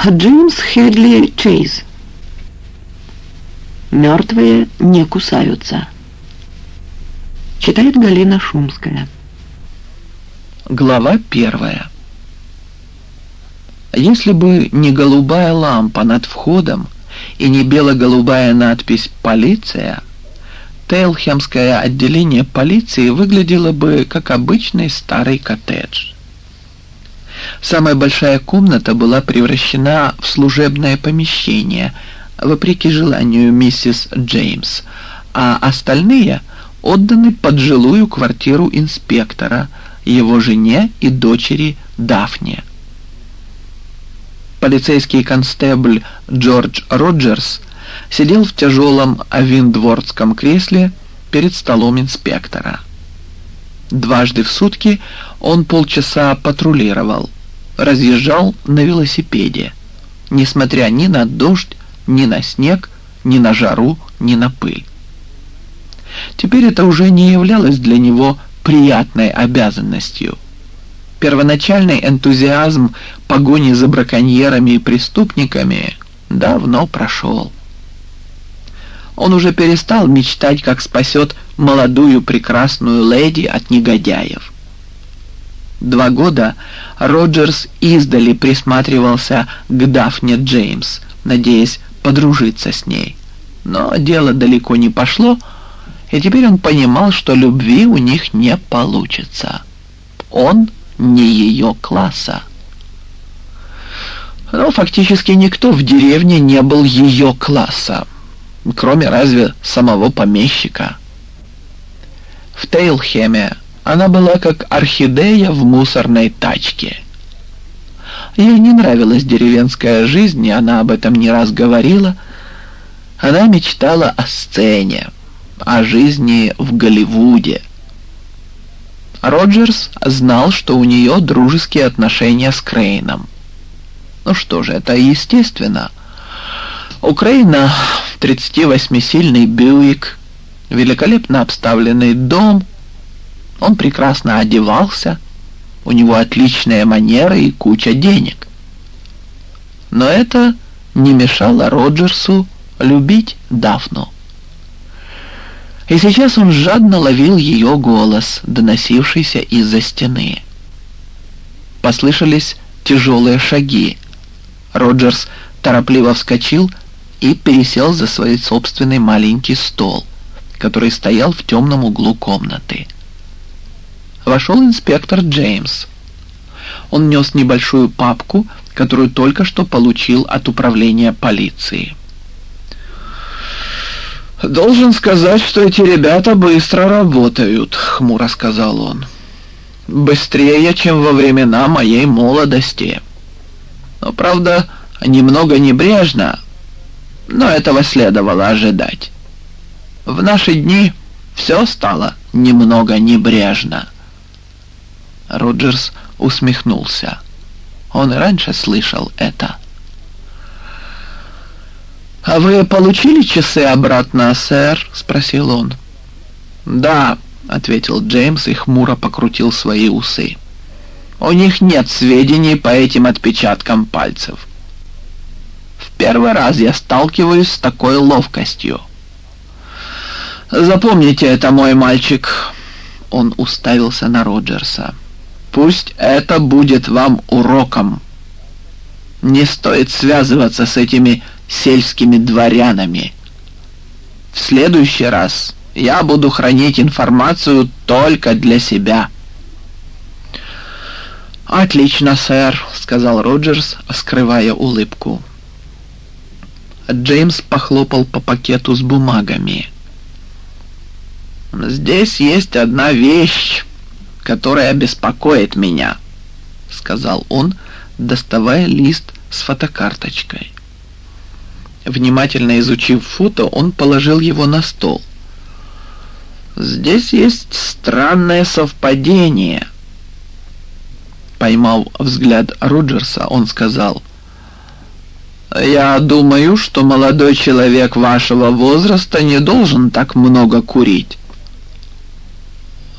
Джеймс Хедли Чейз. Мертвые не кусаются. Читает Галина Шумская. Глава первая. Если бы не голубая лампа над входом и не бело-голубая надпись «Полиция», Тейлхемское отделение полиции выглядело бы как обычный старый коттедж. Самая большая комната была превращена в служебное помещение, вопреки желанию миссис Джеймс, а остальные отданы под жилую квартиру инспектора, его жене и дочери Дафне. Полицейский констебль Джордж Роджерс сидел в тяжелом виндвордском кресле перед столом инспектора. Дважды в сутки он полчаса патрулировал, разъезжал на велосипеде, несмотря ни на дождь, ни на снег, ни на жару, ни на пыль. Теперь это уже не являлось для него приятной обязанностью – Первоначальный энтузиазм погони за браконьерами и преступниками давно прошел. Он уже перестал мечтать, как спасет молодую прекрасную леди от негодяев. Два года Роджерс издали присматривался к Дафне Джеймс, надеясь подружиться с ней. Но дело далеко не пошло, и теперь он понимал, что любви у них не получится. Он не ее класса. Но фактически никто в деревне не был ее класса, кроме разве самого помещика. В Тейлхеме она была как орхидея в мусорной тачке. Ей не нравилась деревенская жизнь, и она об этом не раз говорила. Она мечтала о сцене, о жизни в Голливуде – Роджерс знал, что у нее дружеские отношения с Крейном. Ну что же, это естественно. У Крейна 38-сильный Бьюик, великолепно обставленный дом, он прекрасно одевался, у него отличная манера и куча денег. Но это не мешало Роджерсу любить Дафну. И сейчас он жадно ловил ее голос, доносившийся из-за стены. Послышались тяжелые шаги. Роджерс торопливо вскочил и пересел за свой собственный маленький стол, который стоял в темном углу комнаты. Вошел инспектор Джеймс. Он нес небольшую папку, которую только что получил от управления полиции. «Должен сказать, что эти ребята быстро работают», — хмуро сказал он. «Быстрее, чем во времена моей молодости. Но, правда, немного небрежно, но этого следовало ожидать. В наши дни все стало немного небрежно». Роджерс усмехнулся. Он и раньше слышал это. «А вы получили часы обратно, сэр?» — спросил он. «Да», — ответил Джеймс и хмуро покрутил свои усы. «У них нет сведений по этим отпечаткам пальцев. В первый раз я сталкиваюсь с такой ловкостью. Запомните это, мой мальчик». Он уставился на Роджерса. «Пусть это будет вам уроком. Не стоит связываться с этими сельскими дворянами. В следующий раз я буду хранить информацию только для себя. «Отлично, сэр», — сказал Роджерс, скрывая улыбку. Джеймс похлопал по пакету с бумагами. «Здесь есть одна вещь, которая беспокоит меня», — сказал он, доставая лист с фотокарточкой. Внимательно изучив фото, он положил его на стол. «Здесь есть странное совпадение». Поймав взгляд Роджерса, он сказал, «Я думаю, что молодой человек вашего возраста не должен так много курить.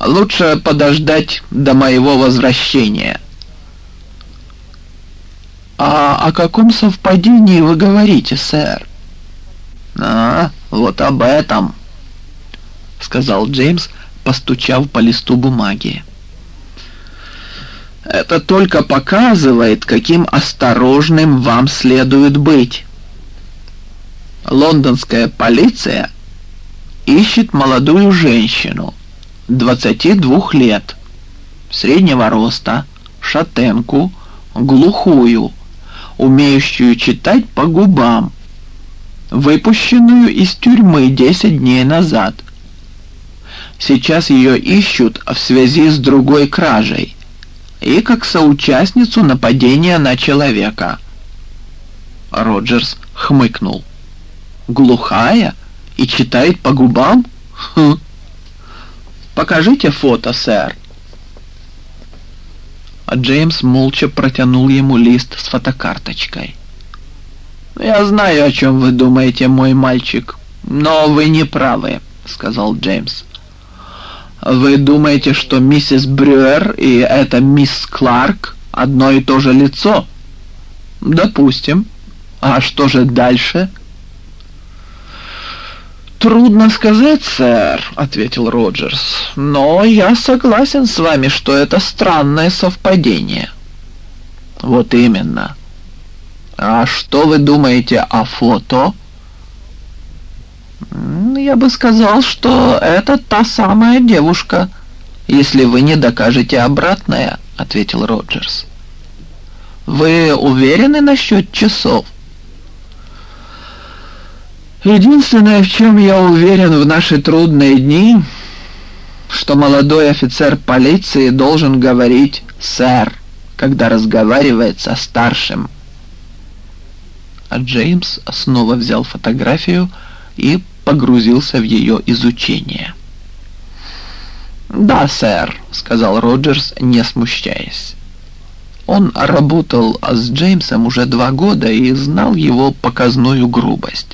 Лучше подождать до моего возвращения». А о каком совпадении вы говорите, сэр? А, вот об этом, сказал Джеймс, постучав по листу бумаги. Это только показывает, каким осторожным вам следует быть. Лондонская полиция ищет молодую женщину, 22 лет, среднего роста, шатенку, глухую, умеющую читать по губам, выпущенную из тюрьмы 10 дней назад. Сейчас ее ищут в связи с другой кражей и как соучастницу нападения на человека. Роджерс хмыкнул. «Глухая? И читает по губам? Хм. Покажите фото, сэр». А Джеймс молча протянул ему лист с фотокарточкой. «Я знаю, о чем вы думаете, мой мальчик, но вы не правы», — сказал Джеймс. «Вы думаете, что миссис Брюер и эта мисс Кларк одно и то же лицо?» «Допустим. А что же дальше?» «Трудно сказать, сэр», — ответил Роджерс. «Но я согласен с вами, что это странное совпадение». «Вот именно. А что вы думаете о фото?» «Я бы сказал, что это та самая девушка, если вы не докажете обратное», — ответил Роджерс. «Вы уверены насчет часов?» Единственное, в чем я уверен в наши трудные дни, что молодой офицер полиции должен говорить «сэр», когда разговаривает со старшим. А Джеймс снова взял фотографию и погрузился в ее изучение. «Да, сэр», — сказал Роджерс, не смущаясь. Он работал с Джеймсом уже два года и знал его показную грубость.